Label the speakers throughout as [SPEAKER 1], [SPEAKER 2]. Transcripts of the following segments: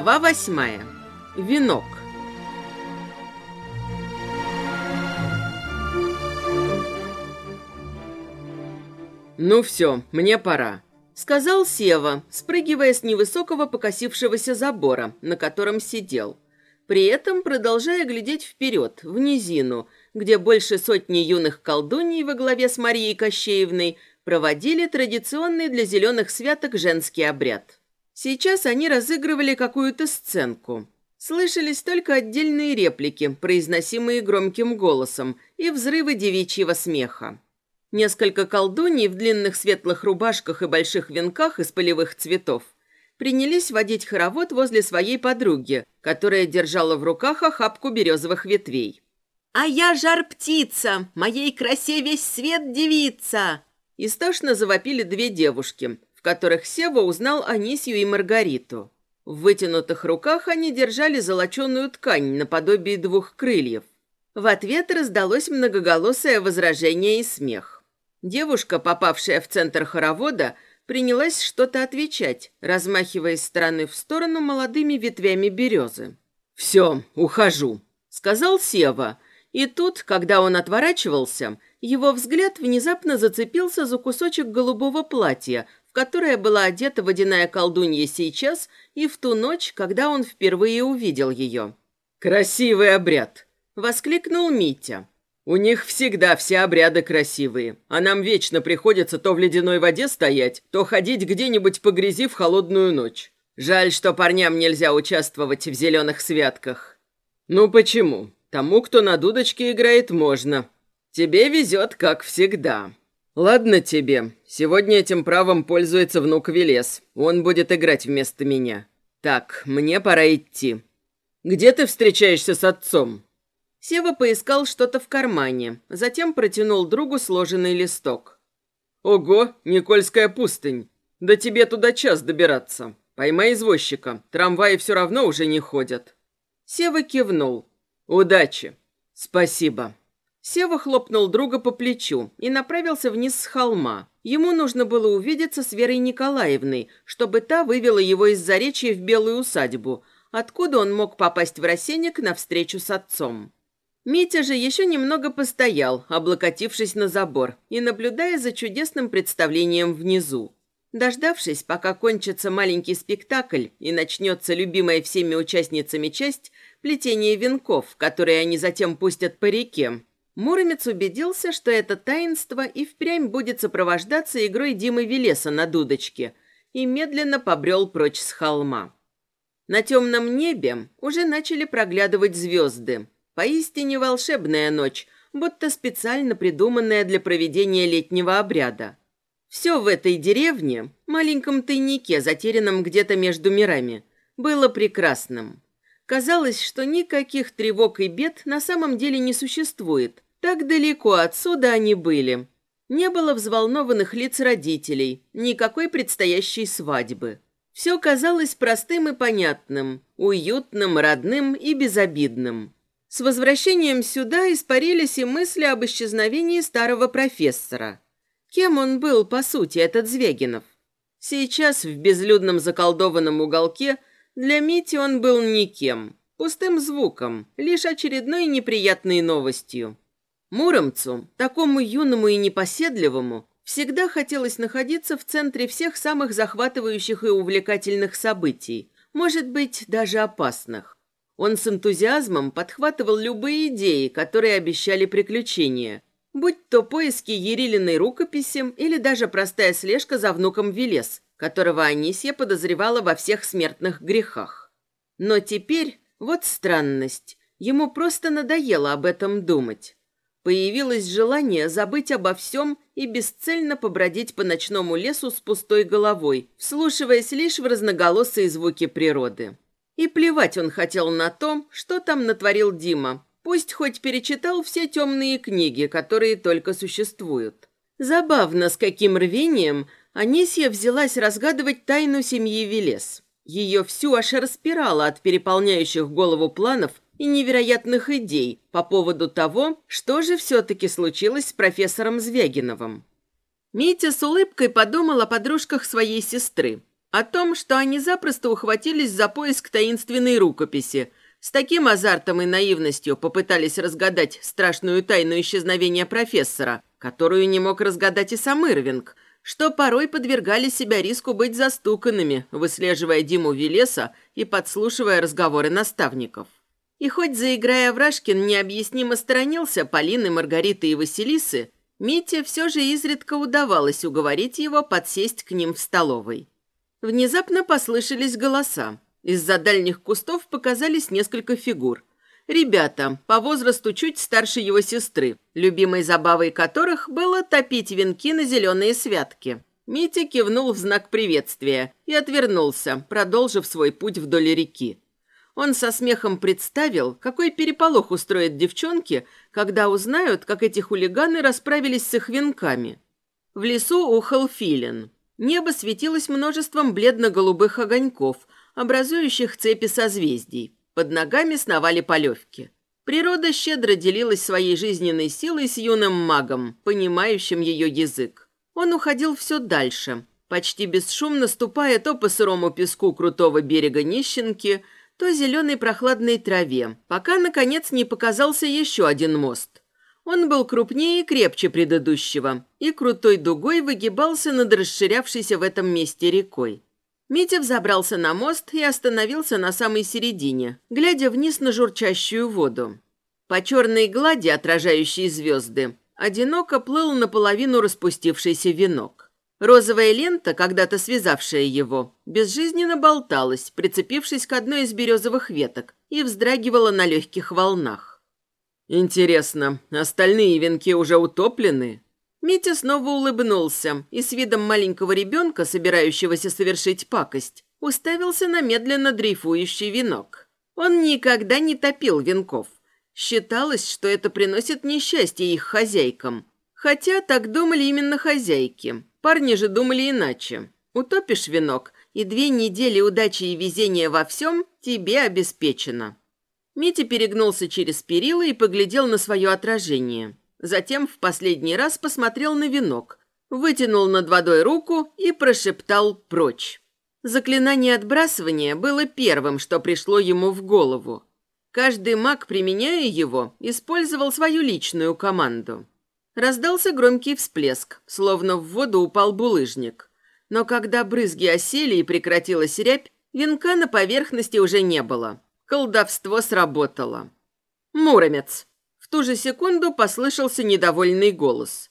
[SPEAKER 1] Глава восьмая. Венок. «Ну все, мне пора», — сказал Сева, спрыгивая с невысокого покосившегося забора, на котором сидел. При этом продолжая глядеть вперед, в низину, где больше сотни юных колдуней во главе с Марией Кощеевной проводили традиционный для зеленых святок женский обряд. Сейчас они разыгрывали какую-то сценку. Слышались только отдельные реплики, произносимые громким голосом, и взрывы девичьего смеха. Несколько колдуней в длинных светлых рубашках и больших венках из полевых цветов принялись водить хоровод возле своей подруги, которая держала в руках охапку березовых ветвей. «А я жар-птица! Моей красе весь свет девица!» Истошно завопили две девушки, в которых Сева узнал Анисью и Маргариту. В вытянутых руках они держали золоченую ткань наподобие двух крыльев. В ответ раздалось многоголосое возражение и смех. Девушка, попавшая в центр хоровода, принялась что-то отвечать, размахивая из стороны в сторону молодыми ветвями березы. «Все, ухожу», — сказал Сева. И тут, когда он отворачивался, его взгляд внезапно зацепился за кусочек голубого платья, которая была одета водяная колдунья сейчас и в ту ночь, когда он впервые увидел ее. «Красивый обряд!» — воскликнул Митя. «У них всегда все обряды красивые, а нам вечно приходится то в ледяной воде стоять, то ходить где-нибудь по грязи в холодную ночь. Жаль, что парням нельзя участвовать в зеленых святках». «Ну почему? Тому, кто на дудочке играет, можно. Тебе везет, как всегда». «Ладно тебе. Сегодня этим правом пользуется внук Велес. Он будет играть вместо меня. Так, мне пора идти. Где ты встречаешься с отцом?» Сева поискал что-то в кармане, затем протянул другу сложенный листок. «Ого, Никольская пустынь. Да тебе туда час добираться. Поймай извозчика, трамваи все равно уже не ходят». Сева кивнул. «Удачи». «Спасибо». Сева хлопнул друга по плечу и направился вниз с холма. Ему нужно было увидеться с Верой Николаевной, чтобы та вывела его из Заречья в Белую усадьбу, откуда он мог попасть в рассенник на встречу с отцом. Митя же еще немного постоял, облокотившись на забор и наблюдая за чудесным представлением внизу. Дождавшись, пока кончится маленький спектакль и начнется любимая всеми участницами часть плетение венков, которые они затем пустят по реке, Муромец убедился, что это таинство и впрямь будет сопровождаться игрой Димы Велеса на дудочке, и медленно побрел прочь с холма. На темном небе уже начали проглядывать звезды. Поистине волшебная ночь, будто специально придуманная для проведения летнего обряда. Все в этой деревне, маленьком тайнике, затерянном где-то между мирами, было прекрасным. Казалось, что никаких тревог и бед на самом деле не существует – так далеко отсюда они были. Не было взволнованных лиц родителей, никакой предстоящей свадьбы. Все казалось простым и понятным, уютным, родным и безобидным. С возвращением сюда испарились и мысли об исчезновении старого профессора. Кем он был, по сути, этот Звегинов? Сейчас в безлюдном заколдованном уголке для Мити он был никем, пустым звуком, лишь очередной неприятной новостью. Муромцу, такому юному и непоседливому, всегда хотелось находиться в центре всех самых захватывающих и увлекательных событий, может быть, даже опасных. Он с энтузиазмом подхватывал любые идеи, которые обещали приключения, будь то поиски Ерилиной рукописи или даже простая слежка за внуком Велес, которого Анисия подозревала во всех смертных грехах. Но теперь, вот странность, ему просто надоело об этом думать. Появилось желание забыть обо всем и бесцельно побродить по ночному лесу с пустой головой, вслушиваясь лишь в разноголосые звуки природы. И плевать он хотел на то, что там натворил Дима. Пусть хоть перечитал все темные книги, которые только существуют. Забавно, с каким рвением Анисья взялась разгадывать тайну семьи Велес. Ее всю аж распирало от переполняющих голову планов и невероятных идей по поводу того, что же все-таки случилось с профессором Звягиновым. Митя с улыбкой подумал о подружках своей сестры. О том, что они запросто ухватились за поиск таинственной рукописи, с таким азартом и наивностью попытались разгадать страшную тайну исчезновения профессора, которую не мог разгадать и сам Ирвинг, что порой подвергали себя риску быть застуканными, выслеживая Диму Велеса и подслушивая разговоры наставников. И хоть, заиграя Врашкин, необъяснимо сторонился Полины, Маргариты и Василисы, Мите все же изредка удавалось уговорить его подсесть к ним в столовой. Внезапно послышались голоса. Из-за дальних кустов показались несколько фигур. Ребята, по возрасту чуть старше его сестры, любимой забавой которых было топить венки на зеленые святки. Митя кивнул в знак приветствия и отвернулся, продолжив свой путь вдоль реки. Он со смехом представил, какой переполох устроят девчонки, когда узнают, как эти хулиганы расправились с их венками. В лесу ухал филин. Небо светилось множеством бледно-голубых огоньков, образующих цепи созвездий. Под ногами сновали полевки. Природа щедро делилась своей жизненной силой с юным магом, понимающим ее язык. Он уходил все дальше, почти бесшумно ступая то по сырому песку крутого берега Нищенки – то зеленой прохладной траве, пока, наконец, не показался еще один мост. Он был крупнее и крепче предыдущего, и крутой дугой выгибался над расширявшейся в этом месте рекой. Митя взобрался на мост и остановился на самой середине, глядя вниз на журчащую воду. По черной глади, отражающей звезды, одиноко плыл наполовину распустившийся венок. Розовая лента, когда-то связавшая его, безжизненно болталась, прицепившись к одной из березовых веток, и вздрагивала на легких волнах. «Интересно, остальные венки уже утоплены?» Митя снова улыбнулся и с видом маленького ребенка, собирающегося совершить пакость, уставился на медленно дрейфующий венок. Он никогда не топил венков. Считалось, что это приносит несчастье их хозяйкам. Хотя так думали именно хозяйки. Парни же думали иначе. Утопишь венок, и две недели удачи и везения во всем тебе обеспечено. Митя перегнулся через перила и поглядел на свое отражение. Затем в последний раз посмотрел на венок, вытянул над водой руку и прошептал «прочь». Заклинание отбрасывания было первым, что пришло ему в голову. Каждый маг, применяя его, использовал свою личную команду. Раздался громкий всплеск, словно в воду упал булыжник. Но когда брызги осели и прекратилась рябь, венка на поверхности уже не было. Колдовство сработало. «Муромец!» В ту же секунду послышался недовольный голос.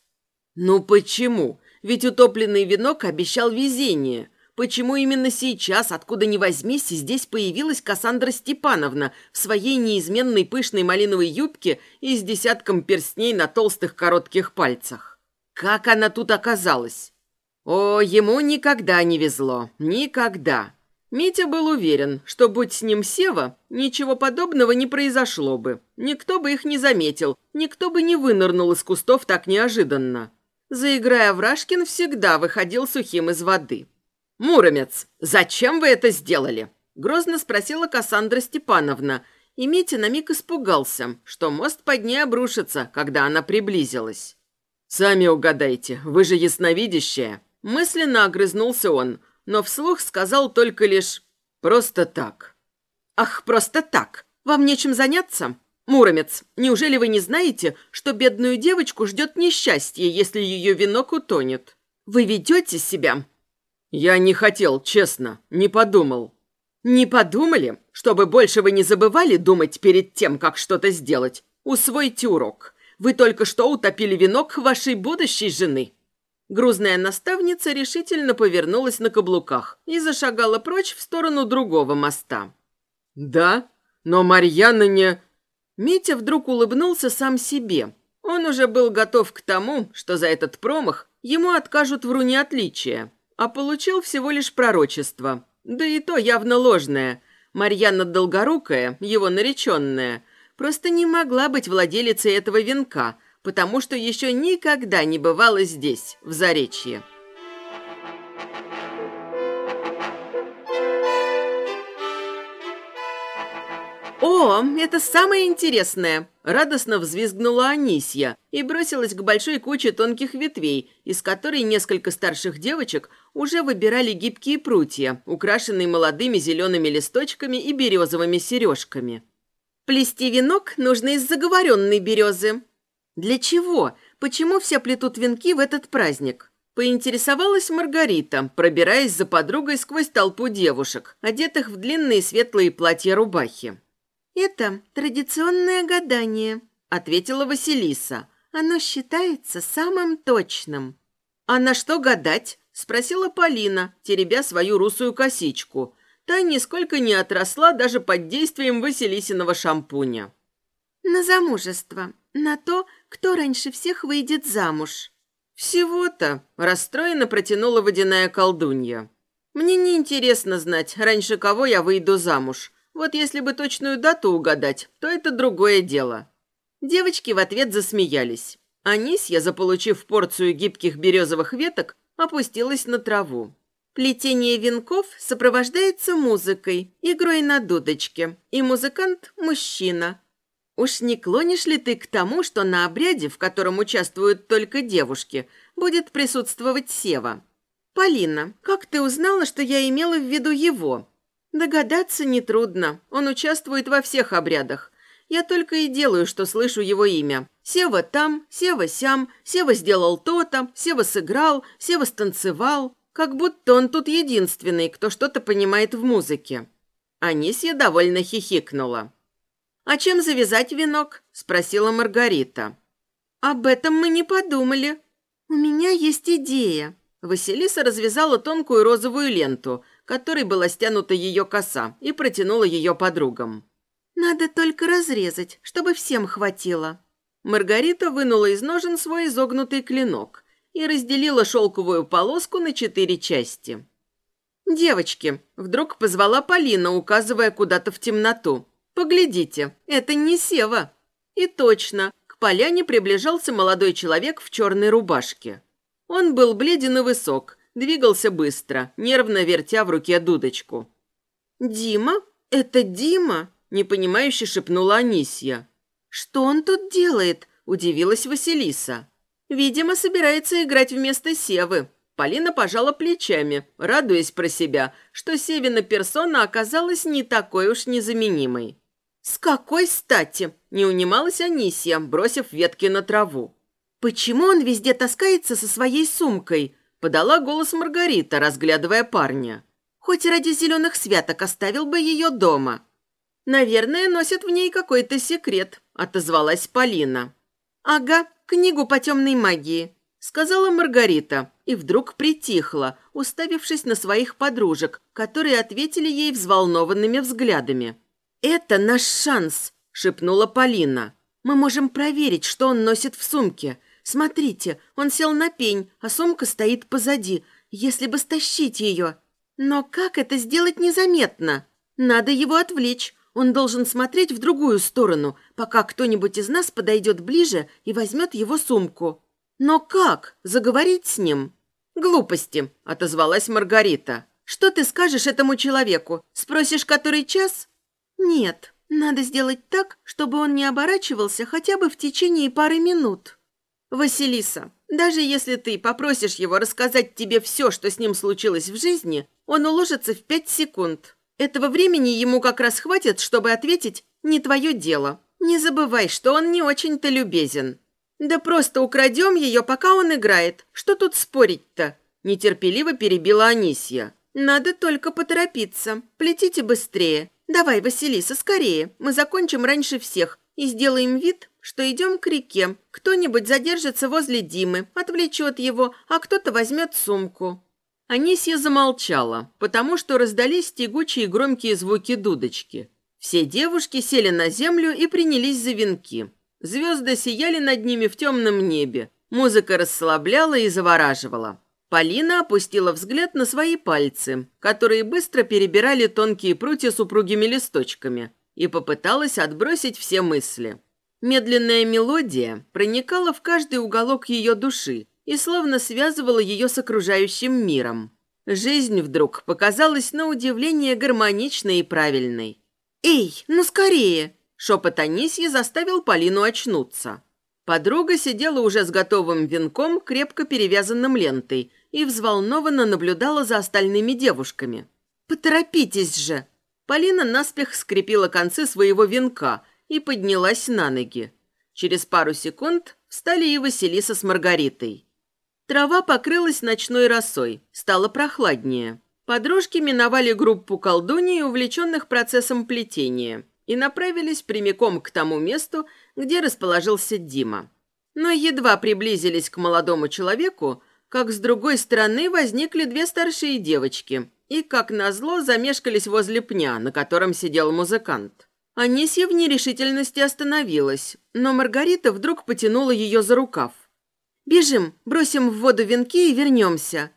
[SPEAKER 1] «Ну почему? Ведь утопленный венок обещал везение. Почему именно сейчас, откуда ни возьмись, здесь появилась Кассандра Степановна в своей неизменной пышной малиновой юбке и с десятком перстней на толстых коротких пальцах? Как она тут оказалась? О, ему никогда не везло. Никогда. Митя был уверен, что, будь с ним Сева, ничего подобного не произошло бы. Никто бы их не заметил, никто бы не вынырнул из кустов так неожиданно. Заиграя Врашкин всегда выходил сухим из воды. «Муромец, зачем вы это сделали?» Грозно спросила Кассандра Степановна, и Митя на миг испугался, что мост под ней обрушится, когда она приблизилась. «Сами угадайте, вы же ясновидящая!» Мысленно огрызнулся он, но вслух сказал только лишь «просто так». «Ах, просто так! Вам нечем заняться?» «Муромец, неужели вы не знаете, что бедную девочку ждет несчастье, если ее венок утонет? Вы ведете себя «Я не хотел, честно, не подумал». «Не подумали? Чтобы больше вы не забывали думать перед тем, как что-то сделать. Усвойте урок. Вы только что утопили венок вашей будущей жены». Грузная наставница решительно повернулась на каблуках и зашагала прочь в сторону другого моста. «Да, но Марьяна не...» Митя вдруг улыбнулся сам себе. Он уже был готов к тому, что за этот промах ему откажут в руне отличия а получил всего лишь пророчество. Да и то явно ложное. Марьяна Долгорукая, его нареченная, просто не могла быть владелицей этого венка, потому что еще никогда не бывала здесь, в Заречье. «О, это самое интересное!» – радостно взвизгнула Анисья и бросилась к большой куче тонких ветвей, из которой несколько старших девочек уже выбирали гибкие прутья, украшенные молодыми зелеными листочками и березовыми сережками. «Плести венок нужно из заговоренной березы». «Для чего? Почему все плетут венки в этот праздник?» Поинтересовалась Маргарита, пробираясь за подругой сквозь толпу девушек, одетых в длинные светлые платья-рубахи.
[SPEAKER 2] «Это традиционное гадание», — ответила Василиса. «Оно считается самым точным».
[SPEAKER 1] «А на что гадать?» — спросила Полина, теребя свою русую косичку. Та нисколько не отросла даже под действием Василисиного шампуня.
[SPEAKER 2] «На замужество. На то, кто раньше всех выйдет замуж».
[SPEAKER 1] «Всего-то», – расстроенно протянула водяная колдунья. «Мне не интересно знать, раньше кого я выйду замуж. Вот если бы точную дату угадать, то это другое дело». Девочки в ответ засмеялись. Анисья, заполучив порцию гибких березовых веток, опустилась на траву.
[SPEAKER 2] Плетение венков сопровождается музыкой, игрой на дудочке, и музыкант – мужчина.
[SPEAKER 1] Уж не клонишь ли ты к тому, что на обряде, в котором участвуют только девушки, будет присутствовать Сева?
[SPEAKER 2] Полина, как ты узнала, что я имела в виду его?
[SPEAKER 1] Догадаться нетрудно. Он участвует во всех обрядах. Я только и делаю, что слышу его имя. Сева там, Сева сям, Сева сделал то-то, Сева сыграл, Сева станцевал. Как будто он тут единственный, кто что-то понимает в музыке. Анисья довольно хихикнула. «А чем завязать венок?» – спросила Маргарита.
[SPEAKER 2] «Об этом мы не подумали. У меня есть идея».
[SPEAKER 1] Василиса развязала тонкую розовую ленту, которой была стянута ее коса, и протянула ее подругам.
[SPEAKER 2] «Надо только разрезать, чтобы всем хватило».
[SPEAKER 1] Маргарита вынула из ножен свой изогнутый клинок и разделила шелковую полоску на четыре части. «Девочки!» – вдруг позвала Полина, указывая куда-то в темноту. «Поглядите, это не Сева». И точно, к поляне приближался молодой человек в черной рубашке. Он был бледен и высок, двигался быстро, нервно вертя в руке дудочку.
[SPEAKER 2] «Дима? Это Дима?» – непонимающе шепнула Анисья. «Что он тут делает?» – удивилась Василиса.
[SPEAKER 1] «Видимо, собирается играть вместо Севы». Полина пожала плечами, радуясь про себя, что Севина персона оказалась не такой уж незаменимой. «С какой стати?» – не унималась Анисия, бросив ветки на траву.
[SPEAKER 2] «Почему он везде таскается со своей сумкой?» – подала голос Маргарита, разглядывая парня. «Хоть ради зеленых святок оставил бы ее дома».
[SPEAKER 1] «Наверное, носит в ней какой-то секрет», – отозвалась Полина.
[SPEAKER 2] «Ага, книгу по темной магии», – сказала Маргарита, и вдруг притихла, уставившись на своих подружек, которые ответили ей взволнованными взглядами.
[SPEAKER 1] «Это наш шанс», – шепнула Полина. «Мы можем проверить, что он носит в сумке. Смотрите, он сел на пень, а сумка стоит позади. Если бы стащить ее. Но как это сделать незаметно? Надо его отвлечь. Он должен смотреть в другую сторону, пока кто-нибудь из нас подойдет ближе и возьмет его сумку. Но как? Заговорить с ним?» «Глупости», – отозвалась Маргарита. «Что ты скажешь этому человеку? Спросишь, который час?»
[SPEAKER 2] «Нет, надо сделать так, чтобы он не оборачивался хотя бы в течение пары минут».
[SPEAKER 1] «Василиса, даже если ты попросишь его рассказать тебе все, что с ним случилось в жизни, он уложится в пять секунд. Этого времени ему как раз хватит, чтобы ответить «не твое дело». Не забывай, что он не очень-то любезен». «Да просто украдем ее, пока он играет. Что тут спорить-то?» Нетерпеливо перебила Анисья. «Надо только поторопиться. Плетите быстрее. «Давай, Василиса, скорее. Мы закончим раньше всех и сделаем вид, что идем к реке. Кто-нибудь задержится возле Димы, отвлечет его, а кто-то возьмет сумку». Анисья замолчала, потому что раздались тягучие громкие звуки дудочки. Все девушки сели на землю и принялись за венки. Звезды сияли над ними в темном небе. Музыка расслабляла и завораживала. Полина опустила взгляд на свои пальцы, которые быстро перебирали тонкие прутья с упругими листочками, и попыталась отбросить все мысли. Медленная мелодия проникала в каждый уголок ее души и словно связывала ее с окружающим миром. Жизнь вдруг показалась на удивление гармоничной и правильной.
[SPEAKER 2] «Эй, ну скорее!» Шепот Анисьи заставил Полину очнуться. Подруга сидела уже с готовым венком, крепко перевязанным лентой, и взволнованно наблюдала за остальными девушками. «Поторопитесь же!» Полина наспех скрепила концы своего венка и поднялась на ноги. Через пару секунд встали и Василиса с Маргаритой. Трава покрылась ночной росой, стало прохладнее. Подружки миновали группу колдуней, увлеченных процессом плетения, и направились прямиком к тому месту, где расположился Дима. Но едва приблизились к молодому человеку, как с другой стороны возникли две старшие девочки и, как назло, замешкались возле пня, на котором сидел музыкант. Анисья в нерешительности остановилась, но Маргарита вдруг потянула ее за рукав. «Бежим, бросим в воду венки и вернемся».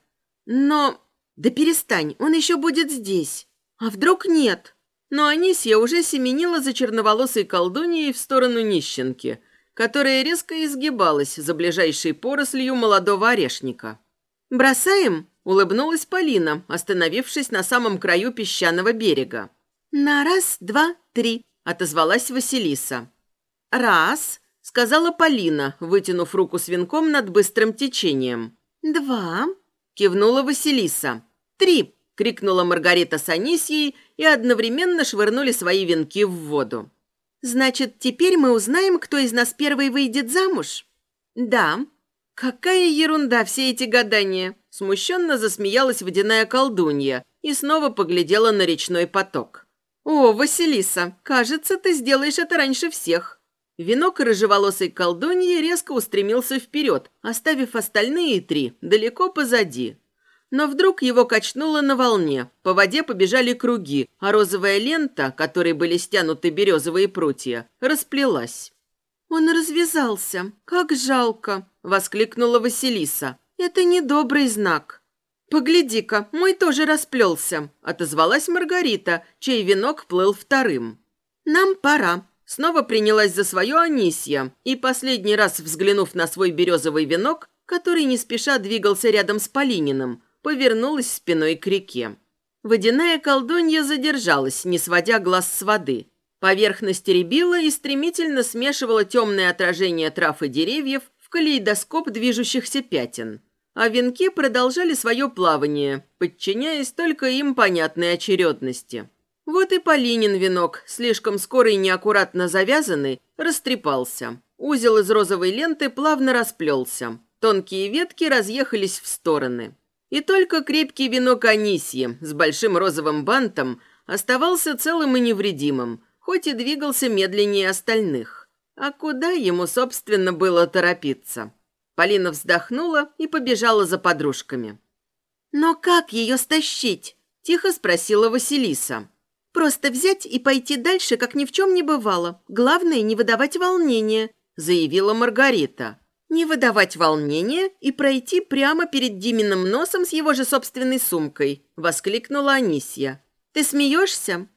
[SPEAKER 2] «Но...» «Да перестань, он еще будет здесь». «А вдруг нет?» Но Анисья уже семенила за черноволосой колдуньей в сторону нищенки, которая резко изгибалась за ближайшей порослью молодого орешника. «Бросаем?» – улыбнулась Полина, остановившись на самом краю песчаного берега. «На раз, два, три», – отозвалась Василиса. «Раз», – сказала Полина, вытянув руку с венком над быстрым течением. «Два», – кивнула Василиса. «Три», – крикнула Маргарита с Анисьей и одновременно швырнули свои венки в воду. «Значит, теперь мы узнаем, кто из нас первый выйдет замуж?» «Да». «Какая ерунда все эти гадания!» Смущенно засмеялась водяная колдунья и снова поглядела на речной поток. «О, Василиса, кажется, ты сделаешь это раньше всех». Венок рыжеволосой колдуньи резко устремился вперед, оставив остальные три далеко позади. Но вдруг его качнуло на волне, по воде побежали круги, а розовая лента, которой были стянуты березовые прутья, расплелась. «Он развязался. Как жалко!» – воскликнула Василиса. «Это недобрый знак». «Погляди-ка, мой тоже расплелся», – отозвалась Маргарита, чей венок плыл вторым. «Нам пора», Снова принялась за свое Анисья и, последний раз взглянув на свой березовый венок, который не спеша двигался рядом с Полининым, повернулась спиной к реке. Водяная колдунья задержалась, не сводя глаз с воды. Поверхность рябила и стремительно смешивала темное отражение трав и деревьев в калейдоскоп движущихся пятен. А венки продолжали свое плавание, подчиняясь только им понятной очередности. Вот и Полинин венок, слишком скоро и неаккуратно завязанный, растрепался. Узел из розовой ленты плавно расплелся. Тонкие ветки разъехались в стороны. И только крепкий венок Анисьи с большим розовым бантом оставался целым и невредимым, хоть и двигался медленнее остальных. А куда ему, собственно, было торопиться? Полина вздохнула и побежала за подружками. «Но как ее стащить?» – тихо спросила Василиса. «Просто взять и пойти дальше, как ни в чем не бывало. Главное, не выдавать волнения», – заявила Маргарита не выдавать волнения и пройти прямо перед Диминым носом с его же собственной сумкой», — воскликнула Анисья. «Ты смеешься?»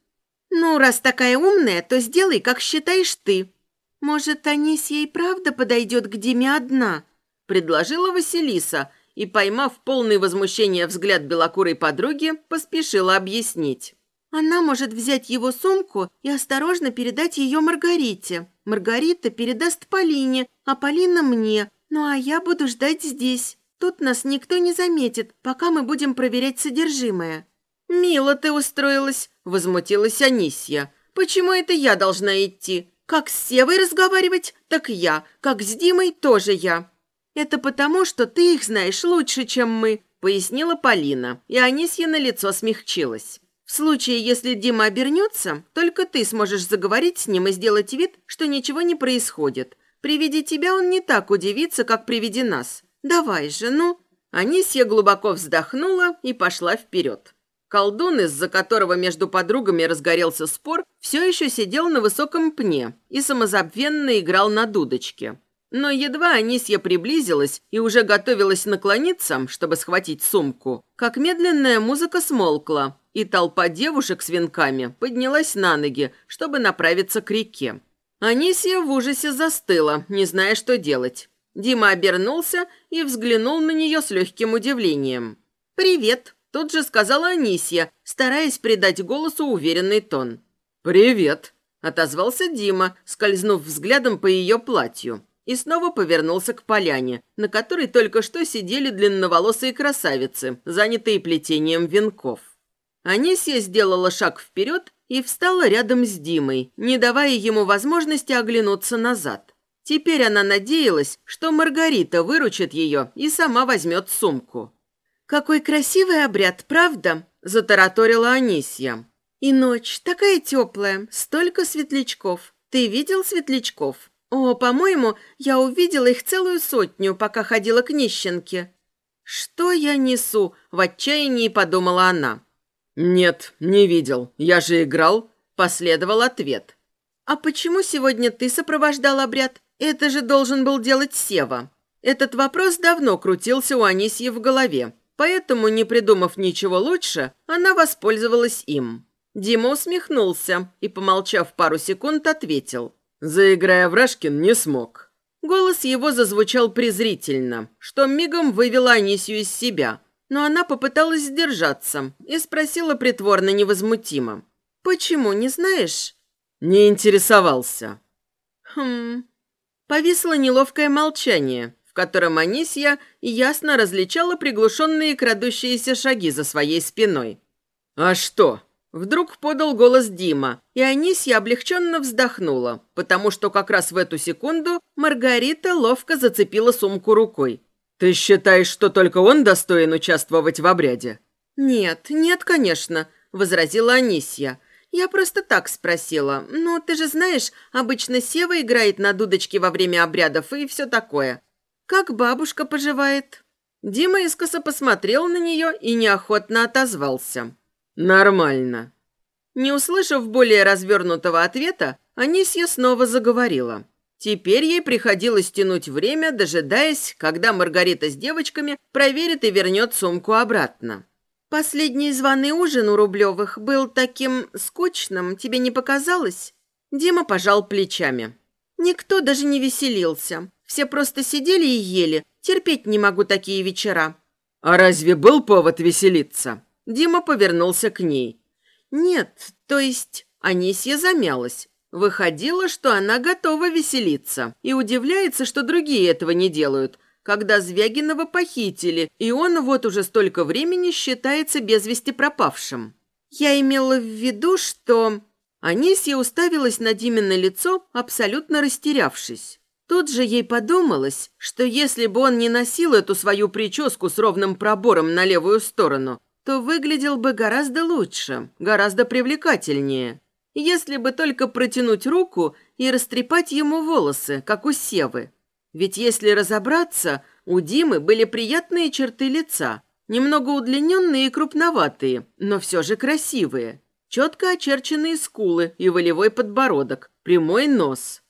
[SPEAKER 2] «Ну, раз такая умная, то сделай, как считаешь ты». «Может, Анисья и правда подойдет к Диме одна?» — предложила Василиса и, поймав полный возмущения взгляд белокурой подруги, поспешила объяснить. «Она может взять его сумку и осторожно передать ее Маргарите. Маргарита передаст Полине, а Полина мне. Ну а я буду ждать здесь. Тут нас никто не заметит, пока мы будем проверять содержимое». «Мило ты устроилась», — возмутилась Анисья. «Почему это я должна идти? Как с Севой разговаривать, так я. Как с Димой, тоже я». «Это потому, что ты их знаешь лучше, чем мы», — пояснила Полина, и Анисья на лицо смягчилась. В случае, если Дима обернется, только ты сможешь заговорить с ним и сделать вид, что ничего не происходит. При виде тебя он не так удивится, как при виде нас. Давай же, ну». Анисья глубоко вздохнула и пошла вперед. Колдун, из-за которого между подругами разгорелся спор, все еще сидел на высоком пне и самозабвенно играл на дудочке. Но едва Анисья приблизилась и уже готовилась наклониться, чтобы схватить сумку, как медленная музыка смолкла, и толпа девушек с венками поднялась на ноги, чтобы направиться к реке. Анисия в ужасе застыла, не зная, что делать. Дима обернулся и взглянул на нее с легким удивлением. «Привет», – тут же сказала Анисия, стараясь придать голосу уверенный тон. «Привет», – отозвался Дима, скользнув взглядом по ее платью, и снова повернулся к поляне, на которой только что сидели длинноволосые красавицы, занятые плетением венков. Анисия сделала шаг вперед и встала рядом с Димой, не давая ему возможности оглянуться назад. Теперь она надеялась, что Маргарита выручит ее и сама возьмет сумку. «Какой красивый обряд, правда?» – затараторила Анисья. «И ночь такая теплая, столько светлячков. Ты видел светлячков? О, по-моему, я увидела их целую сотню, пока ходила к нищенке». «Что я несу?» – в отчаянии подумала она.
[SPEAKER 1] «Нет, не видел. Я же играл», – последовал ответ.
[SPEAKER 2] «А почему сегодня ты сопровождал обряд? Это же должен был делать Сева». Этот вопрос давно крутился у Анисьи в голове, поэтому, не придумав ничего лучше, она воспользовалась им. Дима усмехнулся и, помолчав пару секунд, ответил.
[SPEAKER 1] «Заиграя Врашкин не смог».
[SPEAKER 2] Голос его зазвучал презрительно, что мигом вывело Анисию из себя, но она попыталась сдержаться и спросила притворно невозмутимо. «Почему, не знаешь?»
[SPEAKER 1] «Не интересовался».
[SPEAKER 2] «Хм...» Повисло неловкое молчание, в котором Анисья ясно различала приглушенные крадущиеся шаги за своей спиной.
[SPEAKER 1] «А что?»
[SPEAKER 2] Вдруг подал голос Дима, и Анисья облегченно вздохнула, потому что как раз в эту секунду Маргарита ловко зацепила сумку рукой.
[SPEAKER 1] «Ты считаешь, что только он достоин участвовать в обряде?»
[SPEAKER 2] «Нет, нет, конечно», – возразила Анисья. «Я просто так спросила. Ну, ты же знаешь, обычно Сева играет на дудочке во время обрядов и все такое. Как бабушка поживает?» Дима искоса посмотрел на нее и неохотно отозвался.
[SPEAKER 1] «Нормально».
[SPEAKER 2] Не услышав более развернутого ответа, Анисья снова заговорила. Теперь ей приходилось тянуть время, дожидаясь, когда Маргарита с девочками проверит и вернет сумку обратно. «Последний званый ужин у Рублевых был таким скучным, тебе не показалось?» Дима пожал плечами. «Никто даже не веселился. Все просто сидели и ели. Терпеть не могу такие вечера».
[SPEAKER 1] «А разве был повод веселиться?»
[SPEAKER 2] Дима повернулся к ней. «Нет, то есть...» Анисья замялась. Выходило, что она готова веселиться и удивляется, что другие этого не делают, когда Звягинова похитили, и он вот уже столько времени считается без вести пропавшим. Я имела в виду, что... Анисья уставилась на Димино лицо, абсолютно растерявшись. Тут же ей подумалось, что если бы он не носил эту свою прическу с ровным пробором на левую сторону, то выглядел бы гораздо лучше, гораздо привлекательнее. Если бы только протянуть руку и растрепать ему волосы, как у Севы. Ведь если разобраться, у Димы были приятные черты лица, немного удлиненные и крупноватые, но все же красивые. Четко очерченные скулы и волевой подбородок, прямой нос.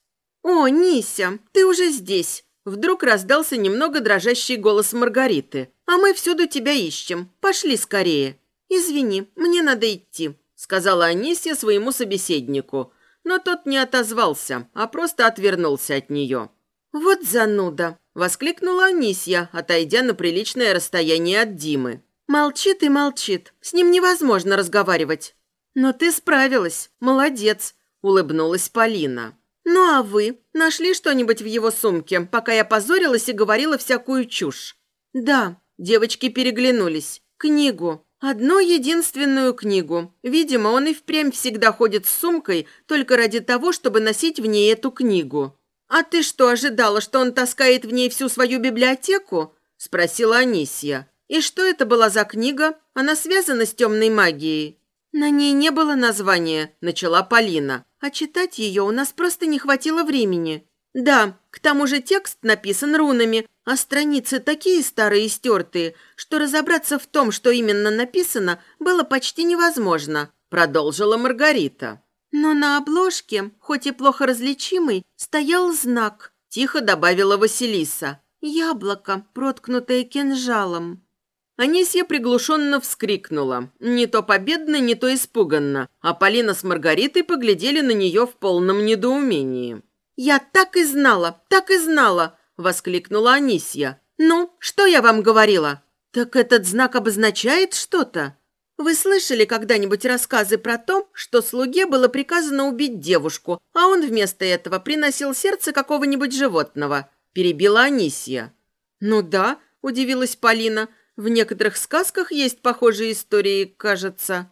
[SPEAKER 2] «О, Нися, ты уже здесь!» Вдруг раздался немного дрожащий голос Маргариты. «А мы всюду тебя ищем. Пошли скорее». «Извини, мне надо идти», — сказала Анисия своему собеседнику. Но тот не отозвался, а просто отвернулся от нее. «Вот зануда!» — воскликнула Анисия, отойдя на приличное расстояние от Димы. «Молчит и молчит. С ним невозможно разговаривать». «Но ты справилась. Молодец», — улыбнулась Полина. «Ну а вы? Нашли что-нибудь в его сумке, пока я позорилась и говорила всякую чушь?» «Да», – девочки переглянулись. «Книгу. Одну единственную книгу. Видимо, он и впрямь всегда ходит с сумкой только ради того, чтобы носить в ней эту книгу». «А ты что, ожидала, что он таскает в ней всю свою библиотеку?» – спросила Анисия. «И что это была за книга? Она связана с темной магией?» «На ней не было названия», – начала Полина а читать ее у нас просто не хватило времени. Да, к тому же текст написан рунами, а страницы такие старые и стертые, что разобраться в том, что именно написано, было почти невозможно», – продолжила Маргарита. «Но на обложке, хоть и плохо различимый, стоял знак», – тихо добавила Василиса. «Яблоко, проткнутое кинжалом». Анисья приглушенно вскрикнула. Не то победно, не то испуганно. А Полина с Маргаритой поглядели на нее в полном недоумении. «Я так и знала, так и знала!» – воскликнула Анисья. «Ну, что я вам говорила?» «Так этот знак обозначает что-то?» Вы слышали когда-нибудь рассказы про то, что слуге было приказано убить девушку, а он вместо этого приносил сердце какого-нибудь животного?» – перебила Анисия. «Ну да», – удивилась Полина, – «в некоторых сказках есть похожие истории, кажется».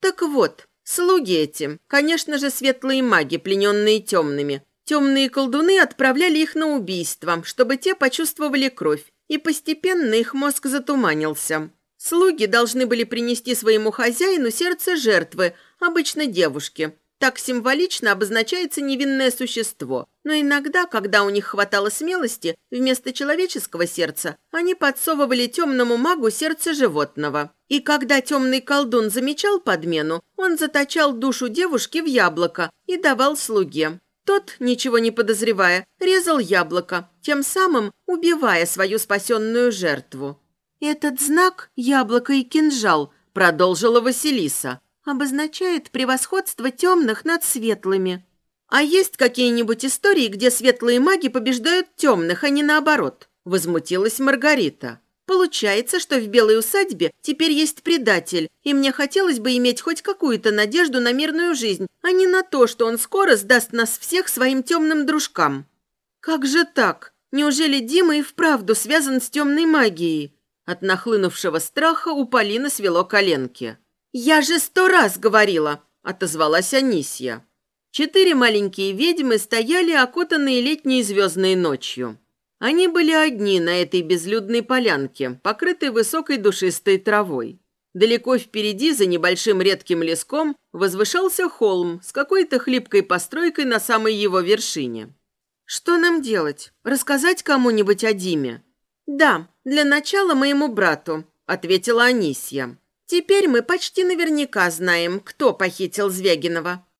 [SPEAKER 2] «Так вот, слуги эти, конечно же, светлые маги, плененные темными. Темные колдуны отправляли их на убийство, чтобы те почувствовали кровь, и постепенно их мозг затуманился. Слуги должны были принести своему хозяину сердце жертвы, обычно девушки. Так символично обозначается невинное существо. Но иногда, когда у них хватало смелости, вместо человеческого сердца они подсовывали темному магу сердце животного. И когда темный колдун замечал подмену, он заточал душу девушки в яблоко и давал слуге. Тот, ничего не подозревая, резал яблоко, тем самым убивая свою спасенную жертву. «Этот знак, яблоко и кинжал», — продолжила Василиса, «обозначает превосходство темных над светлыми». «А есть какие-нибудь истории, где светлые маги побеждают темных, а не наоборот?» — возмутилась Маргарита. «Получается, что в Белой усадьбе теперь есть предатель, и мне хотелось бы иметь хоть какую-то надежду на мирную жизнь, а не на то, что он скоро сдаст нас всех своим темным дружкам». «Как же так? Неужели Дима и вправду связан с темной магией?» От нахлынувшего страха у Полины свело коленки. «Я же сто раз говорила!» – отозвалась Анисья. Четыре маленькие ведьмы стояли, окутанные летней звездной ночью. Они были одни на этой безлюдной полянке, покрытой высокой душистой травой. Далеко впереди, за небольшим редким леском, возвышался холм с какой-то хлипкой постройкой на самой его вершине. «Что нам делать? Рассказать кому-нибудь о Диме?» «Да, для начала моему брату», — ответила Анисья. «Теперь мы почти наверняка знаем, кто похитил Звягинова.